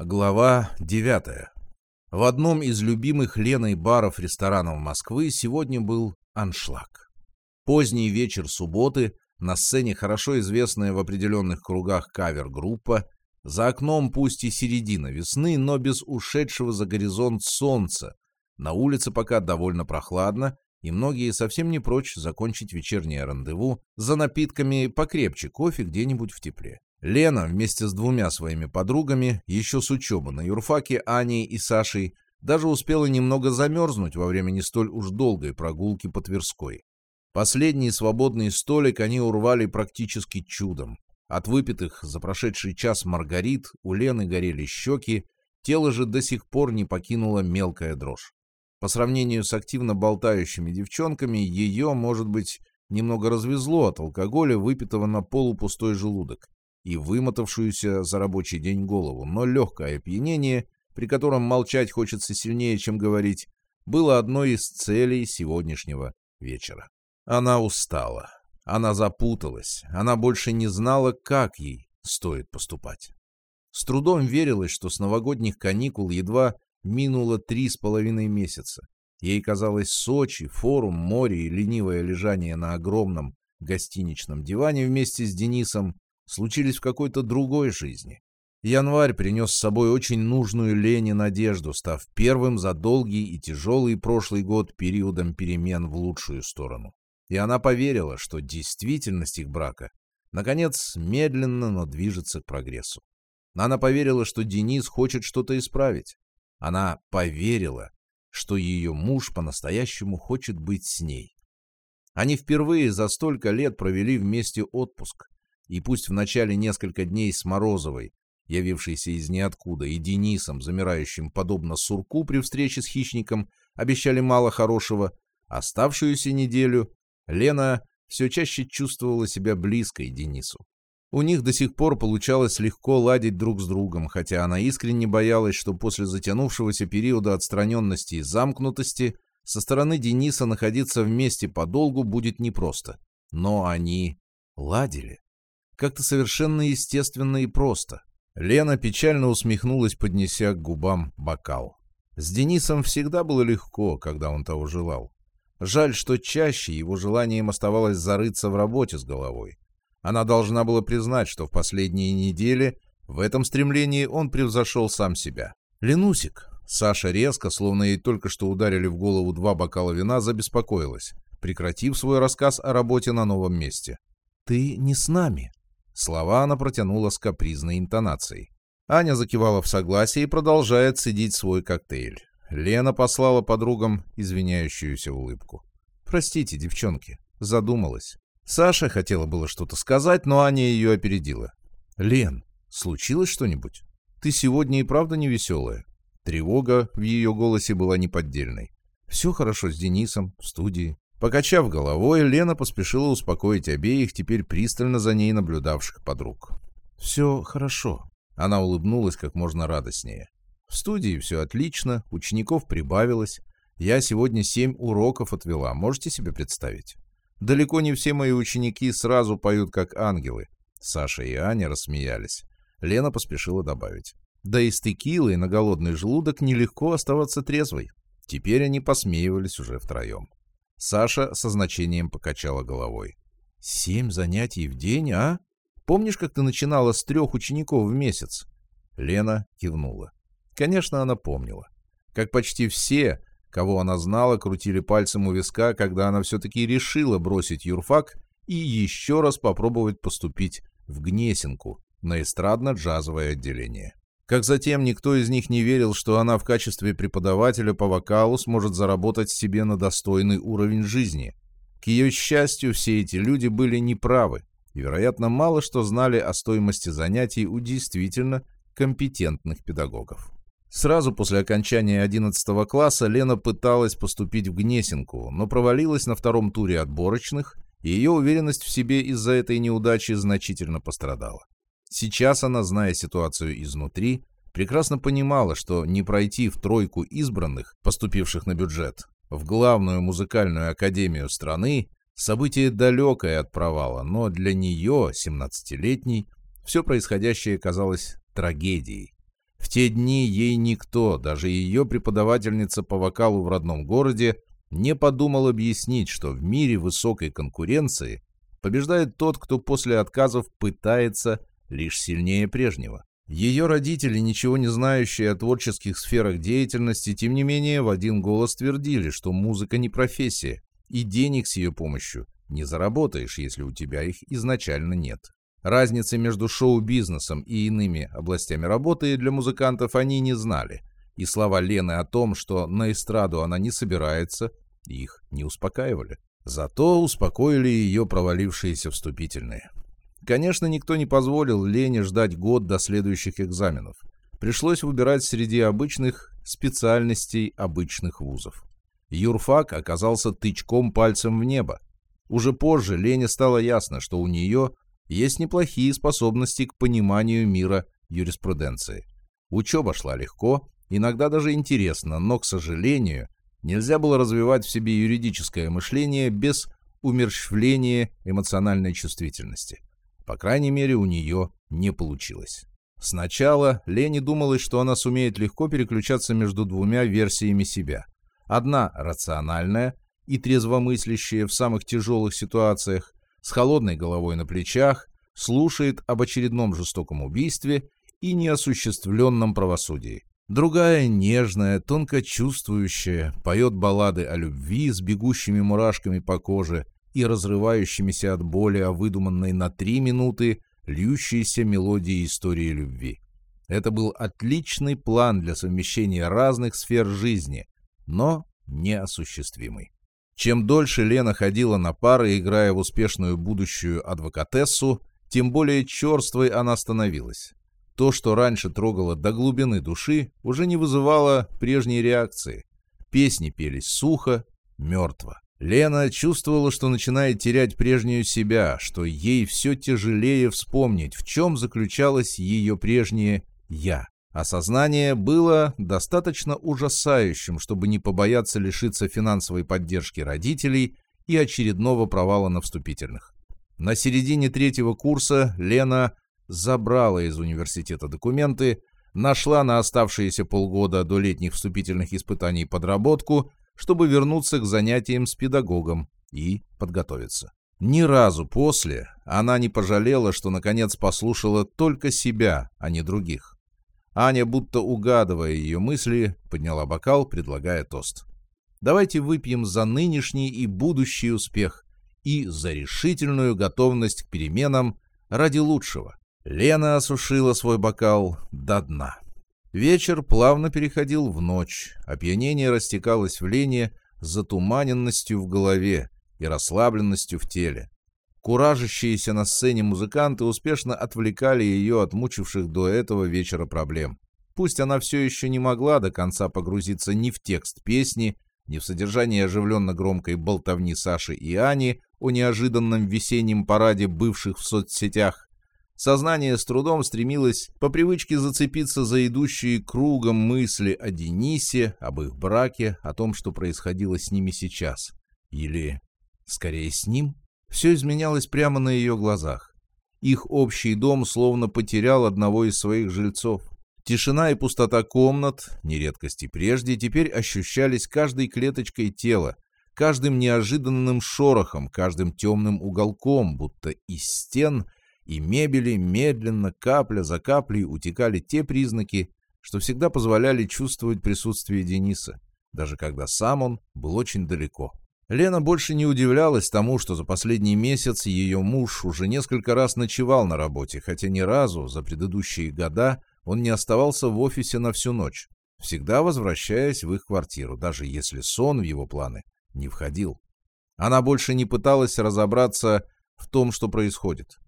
Глава 9. В одном из любимых Леной баров-ресторанов Москвы сегодня был аншлаг. Поздний вечер субботы, на сцене хорошо известная в определенных кругах кавер-группа, за окном пусть и середина весны, но без ушедшего за горизонт солнца. На улице пока довольно прохладно, и многие совсем не прочь закончить вечернее рандеву за напитками покрепче кофе где-нибудь в тепле. Лена вместе с двумя своими подругами, еще с учебы на юрфаке Аней и Сашей, даже успела немного замерзнуть во время не столь уж долгой прогулки по Тверской. Последний свободный столик они урвали практически чудом. От выпитых за прошедший час маргарит у Лены горели щеки, тело же до сих пор не покинула мелкая дрожь. По сравнению с активно болтающими девчонками, ее, может быть, немного развезло от алкоголя, выпитого на полупустой желудок и вымотавшуюся за рабочий день голову, но легкое опьянение, при котором молчать хочется сильнее, чем говорить, было одной из целей сегодняшнего вечера. Она устала, она запуталась, она больше не знала, как ей стоит поступать. С трудом верилось, что с новогодних каникул едва минуло три с половиной месяца. Ей казалось Сочи, форум, море и ленивое лежание на огромном гостиничном диване вместе с Денисом случились в какой-то другой жизни. Январь принес с собой очень нужную Лене надежду, став первым за долгий и тяжелый прошлый год периодом перемен в лучшую сторону. И она поверила, что действительность их брака, наконец, медленно, но движется к прогрессу. Она поверила, что Денис хочет что-то исправить. Она поверила, что ее муж по-настоящему хочет быть с ней. Они впервые за столько лет провели вместе отпуск и пусть в начале несколько дней с Морозовой, явившейся из ниоткуда, и Денисом, замирающим подобно сурку при встрече с хищником, обещали мало хорошего, оставшуюся неделю Лена все чаще чувствовала себя близкой Денису. У них до сих пор получалось легко ладить друг с другом, хотя она искренне боялась, что после затянувшегося периода отстраненности и замкнутости со стороны Дениса находиться вместе подолгу будет непросто. Но они ладили. Как-то совершенно естественно и просто. Лена печально усмехнулась, поднеся к губам бокал. С Денисом всегда было легко, когда он того желал. Жаль, что чаще его желанием оставалось зарыться в работе с головой. Она должна была признать, что в последние недели в этом стремлении он превзошел сам себя. «Ленусик!» Саша резко, словно ей только что ударили в голову два бокала вина, забеспокоилась, прекратив свой рассказ о работе на новом месте. «Ты не с нами!» Слова она протянула с капризной интонацией. Аня закивала в согласии и продолжает цедить свой коктейль. Лена послала подругам извиняющуюся улыбку. «Простите, девчонки», задумалась. Саша хотела было что-то сказать, но Аня ее опередила. «Лен, случилось что-нибудь? Ты сегодня и правда не веселая?» Тревога в ее голосе была неподдельной. «Все хорошо с Денисом, в студии. Покачав головой, Лена поспешила успокоить обеих, теперь пристально за ней наблюдавших подруг. «Все хорошо». Она улыбнулась как можно радостнее. «В студии все отлично, учеников прибавилось. Я сегодня семь уроков отвела, можете себе представить? Далеко не все мои ученики сразу поют как ангелы». Саша и Аня рассмеялись. Лена поспешила добавить. «Да и с текилой на голодный желудок нелегко оставаться трезвой». Теперь они посмеивались уже втроем. Саша со значением покачала головой. «Семь занятий в день, а? Помнишь, как ты начинала с трех учеников в месяц?» Лена кивнула. Конечно, она помнила. Как почти все, кого она знала, крутили пальцем у виска, когда она все-таки решила бросить юрфак и еще раз попробовать поступить в Гнесинку на эстрадно-джазовое отделение. Как затем никто из них не верил, что она в качестве преподавателя по вокалу сможет заработать себе на достойный уровень жизни. К ее счастью, все эти люди были неправы и, вероятно, мало что знали о стоимости занятий у действительно компетентных педагогов. Сразу после окончания 11 класса Лена пыталась поступить в Гнесинку, но провалилась на втором туре отборочных, и ее уверенность в себе из-за этой неудачи значительно пострадала. Сейчас она, зная ситуацию изнутри, прекрасно понимала, что не пройти в тройку избранных, поступивших на бюджет, в главную музыкальную академию страны, событие далекое от провала, но для нее, 17-летней, все происходящее казалось трагедией. В те дни ей никто, даже ее преподавательница по вокалу в родном городе, не подумал объяснить, что в мире высокой конкуренции побеждает тот, кто после отказов пытается лишь сильнее прежнего. Ее родители, ничего не знающие о творческих сферах деятельности, тем не менее в один голос твердили, что музыка не профессия, и денег с ее помощью не заработаешь, если у тебя их изначально нет. Разницы между шоу-бизнесом и иными областями работы для музыкантов они не знали, и слова Лены о том, что на эстраду она не собирается, их не успокаивали. Зато успокоили ее провалившиеся вступительные. Конечно, никто не позволил Лене ждать год до следующих экзаменов. Пришлось выбирать среди обычных специальностей обычных вузов. Юрфак оказался тычком пальцем в небо. Уже позже Лене стало ясно, что у нее есть неплохие способности к пониманию мира юриспруденции. Учеба шла легко, иногда даже интересно, но, к сожалению, нельзя было развивать в себе юридическое мышление без умерщвления эмоциональной чувствительности. По крайней мере, у нее не получилось. Сначала Лене думалось, что она сумеет легко переключаться между двумя версиями себя. Одна рациональная и трезвомыслящая в самых тяжелых ситуациях, с холодной головой на плечах, слушает об очередном жестоком убийстве и неосуществленном правосудии. Другая, нежная, тонко чувствующая, поет баллады о любви с бегущими мурашками по коже и разрывающимися от боли о выдуманной на три минуты льющейся мелодии истории любви. Это был отличный план для совмещения разных сфер жизни, но неосуществимый. Чем дольше Лена ходила на пары, играя в успешную будущую адвокатессу, тем более черствой она становилась. То, что раньше трогало до глубины души, уже не вызывало прежней реакции. Песни пелись сухо, мертво. Лена чувствовала, что начинает терять прежнюю себя, что ей все тяжелее вспомнить, в чем заключалось ее прежнее «я». Осознание было достаточно ужасающим, чтобы не побояться лишиться финансовой поддержки родителей и очередного провала на вступительных. На середине третьего курса Лена забрала из университета документы, нашла на оставшиеся полгода до летних вступительных испытаний подработку чтобы вернуться к занятиям с педагогом и подготовиться. Ни разу после она не пожалела, что наконец послушала только себя, а не других. Аня, будто угадывая ее мысли, подняла бокал, предлагая тост. «Давайте выпьем за нынешний и будущий успех и за решительную готовность к переменам ради лучшего». Лена осушила свой бокал до дна. Вечер плавно переходил в ночь, опьянение растекалось в лене затуманенностью в голове и расслабленностью в теле. Куражащиеся на сцене музыканты успешно отвлекали ее от мучивших до этого вечера проблем. Пусть она все еще не могла до конца погрузиться ни в текст песни, ни в содержание оживленно громкой болтовни Саши и Ани о неожиданном весеннем параде бывших в соцсетях, Сознание с трудом стремилось по привычке зацепиться за идущие кругом мысли о Денисе, об их браке, о том, что происходило с ними сейчас. Или, скорее, с ним? Все изменялось прямо на ее глазах. Их общий дом словно потерял одного из своих жильцов. Тишина и пустота комнат, не редкости прежде, теперь ощущались каждой клеточкой тела, каждым неожиданным шорохом, каждым темным уголком, будто из стен – и мебели медленно, капля за каплей, утекали те признаки, что всегда позволяли чувствовать присутствие Дениса, даже когда сам он был очень далеко. Лена больше не удивлялась тому, что за последний месяц ее муж уже несколько раз ночевал на работе, хотя ни разу за предыдущие года он не оставался в офисе на всю ночь, всегда возвращаясь в их квартиру, даже если сон в его планы не входил. Она больше не пыталась разобраться в том, что происходит.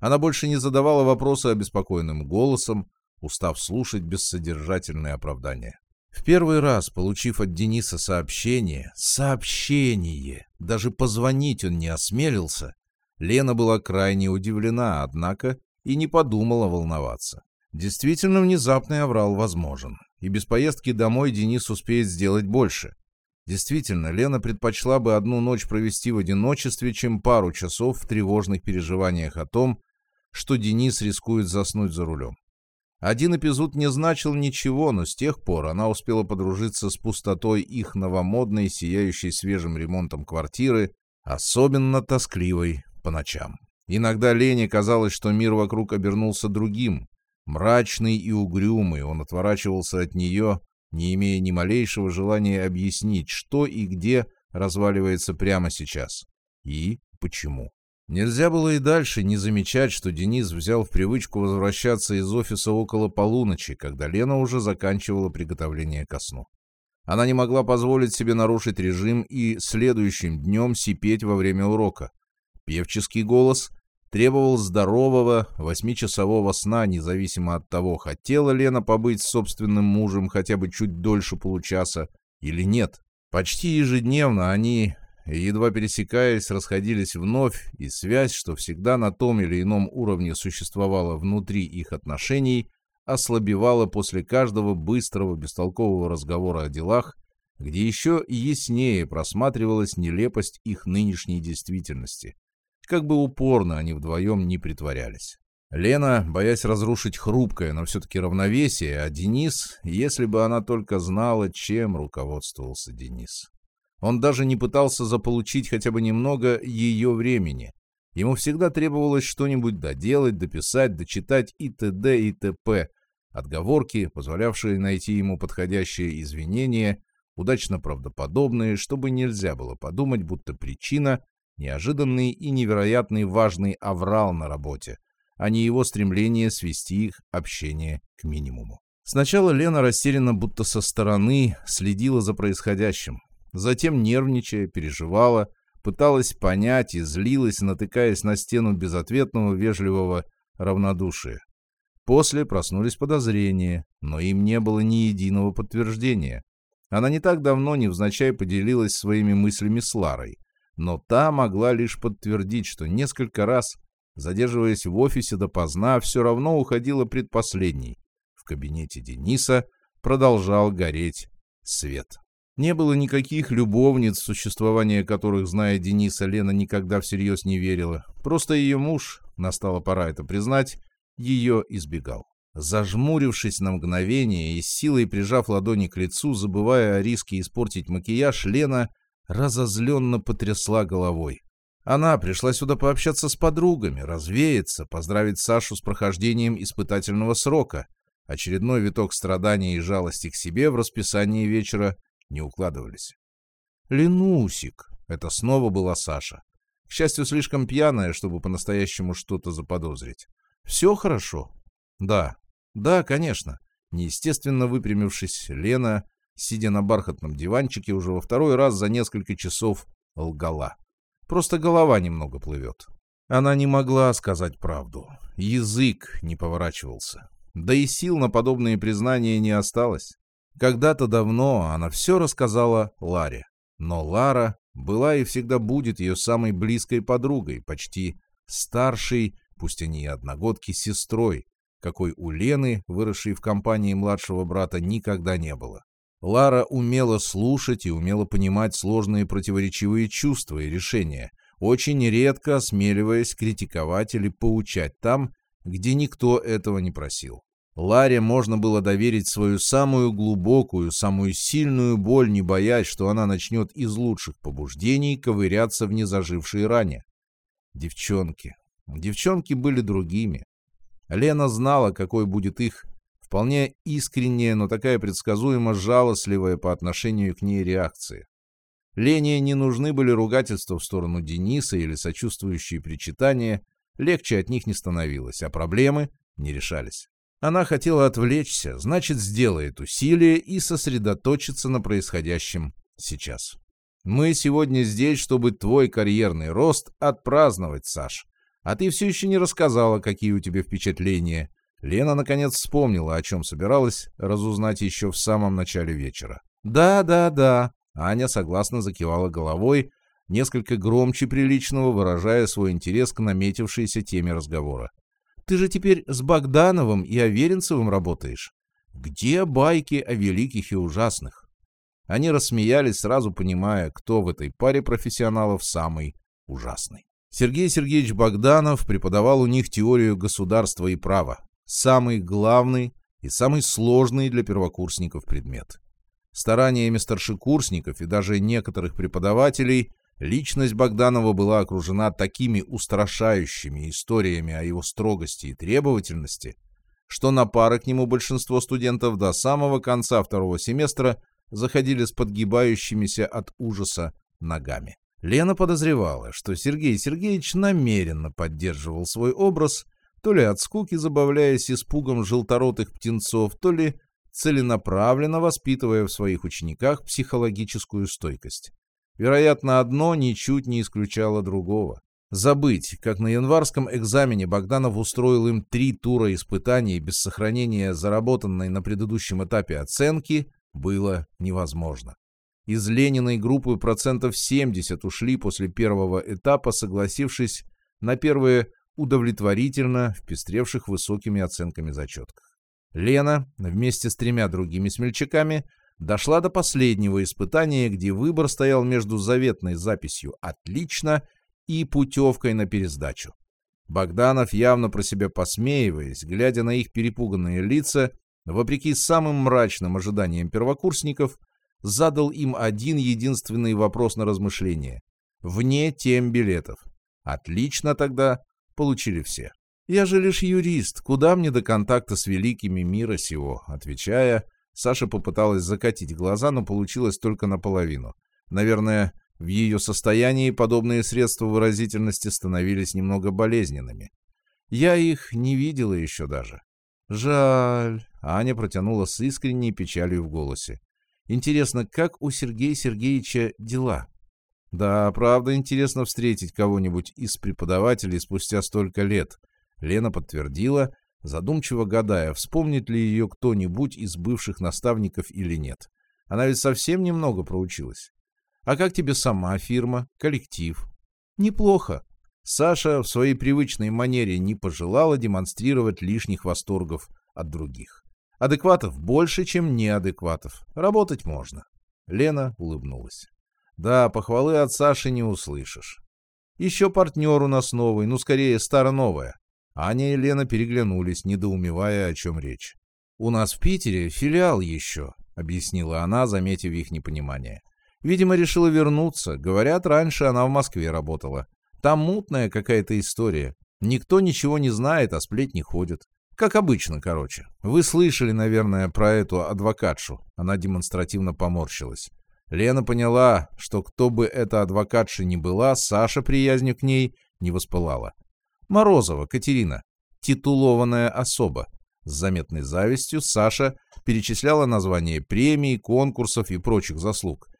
Она больше не задавала вопросы обеспокоенным голосом, устав слушать бессодержательные оправдания. В первый раз, получив от Дениса сообщение, сообщение, даже позвонить он не осмелился, Лена была крайне удивлена, однако и не подумала волноваться. Действительно, внезапный аврал возможен, и без поездки домой Денис успеет сделать больше. Действительно, Лена предпочла бы одну ночь провести в одиночестве, чем пару часов в тревожных переживаниях о том, что Денис рискует заснуть за рулем. Один эпизод не значил ничего, но с тех пор она успела подружиться с пустотой их новомодной, сияющей свежим ремонтом квартиры, особенно тоскливой по ночам. Иногда Лене казалось, что мир вокруг обернулся другим. Мрачный и угрюмый, он отворачивался от нее, не имея ни малейшего желания объяснить, что и где разваливается прямо сейчас. И почему. Нельзя было и дальше не замечать, что Денис взял в привычку возвращаться из офиса около полуночи, когда Лена уже заканчивала приготовление ко сну. Она не могла позволить себе нарушить режим и следующим днем сипеть во время урока. Певческий голос требовал здорового восьмичасового сна, независимо от того, хотела Лена побыть с собственным мужем хотя бы чуть дольше получаса или нет. Почти ежедневно они едва пересекаясь, расходились вновь, и связь, что всегда на том или ином уровне существовала внутри их отношений, ослабевала после каждого быстрого, бестолкового разговора о делах, где еще яснее просматривалась нелепость их нынешней действительности. Как бы упорно они вдвоем не притворялись. Лена, боясь разрушить хрупкое, но все-таки равновесие, а Денис, если бы она только знала, чем руководствовался Денис. Он даже не пытался заполучить хотя бы немного ее времени. Ему всегда требовалось что-нибудь доделать, дописать, дочитать и т.д. и т.п. Отговорки, позволявшие найти ему подходящие извинения, удачно правдоподобные, чтобы нельзя было подумать, будто причина — неожиданный и невероятный важный аврал на работе, а не его стремление свести их общение к минимуму. Сначала Лена растерянно, будто со стороны, следила за происходящим, Затем, нервничая, переживала, пыталась понять и злилась, натыкаясь на стену безответного вежливого равнодушия. После проснулись подозрения, но им не было ни единого подтверждения. Она не так давно невзначай поделилась своими мыслями с Ларой, но та могла лишь подтвердить, что несколько раз, задерживаясь в офисе допоздна, все равно уходила предпоследней. В кабинете Дениса продолжал гореть свет. Не было никаких любовниц, существование которых, зная Дениса, Лена никогда всерьез не верила. Просто ее муж, настала пора это признать, ее избегал. Зажмурившись на мгновение и с силой прижав ладони к лицу, забывая о риске испортить макияж, Лена разозленно потрясла головой. Она пришла сюда пообщаться с подругами, развеяться, поздравить Сашу с прохождением испытательного срока. Очередной виток страдания и жалости к себе в расписании вечера не укладывались. «Ленусик!» — это снова была Саша. К счастью, слишком пьяная, чтобы по-настоящему что-то заподозрить. «Все хорошо?» «Да, да, конечно». Неестественно выпрямившись, Лена, сидя на бархатном диванчике, уже во второй раз за несколько часов лгала. Просто голова немного плывет. Она не могла сказать правду. Язык не поворачивался. Да и сил на подобные признания не осталось. Когда-то давно она все рассказала Ларе, но Лара была и всегда будет ее самой близкой подругой, почти старшей, пусть они и одногодки, сестрой, какой у Лены, выросшей в компании младшего брата, никогда не было. Лара умела слушать и умела понимать сложные противоречивые чувства и решения, очень редко осмеливаясь критиковать или поучать там, где никто этого не просил. Ларе можно было доверить свою самую глубокую, самую сильную боль, не боясь, что она начнет из лучших побуждений ковыряться в незажившей ране. Девчонки. Девчонки были другими. Лена знала, какой будет их вполне искренняя, но такая предсказуемо жалостливая по отношению к ней реакция. Лене не нужны были ругательства в сторону Дениса или сочувствующие причитания, легче от них не становилось, а проблемы не решались. Она хотела отвлечься, значит, сделает усилие и сосредоточиться на происходящем сейчас. Мы сегодня здесь, чтобы твой карьерный рост отпраздновать, Саш. А ты все еще не рассказала, какие у тебя впечатления. Лена, наконец, вспомнила, о чем собиралась разузнать еще в самом начале вечера. «Да, да, да», — Аня согласно закивала головой, несколько громче приличного, выражая свой интерес к наметившейся теме разговора. Ты же теперь с Богдановым и Аверинцевым работаешь. Где байки о великих и ужасных? Они рассмеялись, сразу понимая, кто в этой паре профессионалов самый ужасный. Сергей Сергеевич Богданов преподавал у них теорию государства и права. самый главный и самый сложный для первокурсников предмет. Стараниями старшекурсников и даже некоторых преподавателей личность Богданова была окружена такими устрашающими историями о его строгости и требовательности, что на пары к нему большинство студентов до самого конца второго семестра заходили с подгибающимися от ужаса ногами. Лена подозревала, что Сергей Сергеевич намеренно поддерживал свой образ, то ли от скуки забавляясь испугом желторотых птенцов, то ли целенаправленно воспитывая в своих учениках психологическую стойкость. Вероятно, одно ничуть не исключало другого. Забыть, как на январском экзамене Богданов устроил им три тура испытаний без сохранения заработанной на предыдущем этапе оценки, было невозможно. Из Лениной группы процентов 70 ушли после первого этапа, согласившись на первые удовлетворительно впестревших высокими оценками зачетках. Лена вместе с тремя другими смельчаками дошла до последнего испытания, где выбор стоял между заветной записью «Отлично» и путевкой на пересдачу. Богданов, явно про себя посмеиваясь, глядя на их перепуганные лица, вопреки самым мрачным ожиданиям первокурсников, задал им один единственный вопрос на размышление. Вне тем билетов. Отлично тогда получили все. «Я же лишь юрист, куда мне до контакта с великими мира сего?» Отвечая, Саша попыталась закатить глаза, но получилось только наполовину. Наверное, в ее состоянии подобные средства выразительности становились немного болезненными. Я их не видела еще даже. «Жаль», — Аня протянула с искренней печалью в голосе. «Интересно, как у Сергея Сергеевича дела?» «Да, правда, интересно встретить кого-нибудь из преподавателей спустя столько лет», Лена подтвердила, задумчиво гадая, вспомнит ли ее кто-нибудь из бывших наставников или нет. Она ведь совсем немного проучилась. «А как тебе сама фирма, коллектив?» «Неплохо», Саша в своей привычной манере не пожелала демонстрировать лишних восторгов от других. Адекватов больше, чем неадекватов. Работать можно. Лена улыбнулась. Да, похвалы от Саши не услышишь. Еще партнер у нас новый, ну, скорее, старо-новая. Аня и Лена переглянулись, недоумевая, о чем речь. «У нас в Питере филиал еще», — объяснила она, заметив их непонимание. «Видимо, решила вернуться. Говорят, раньше она в Москве работала. Там мутная какая-то история. Никто ничего не знает, а сплетни ходят. Как обычно, короче. Вы слышали, наверное, про эту адвокатшу. Она демонстративно поморщилась. Лена поняла, что кто бы эта адвокатша ни была, Саша приязнью к ней не воспылала. Морозова Катерина, титулованная особа. С заметной завистью Саша перечисляла названия премий, конкурсов и прочих заслуг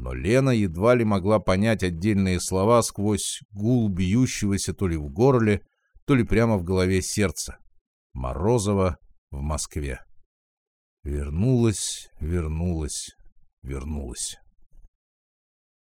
но Лена едва ли могла понять отдельные слова сквозь гул бьющегося то ли в горле, то ли прямо в голове сердца. Морозова в Москве. Вернулась, вернулась, вернулась.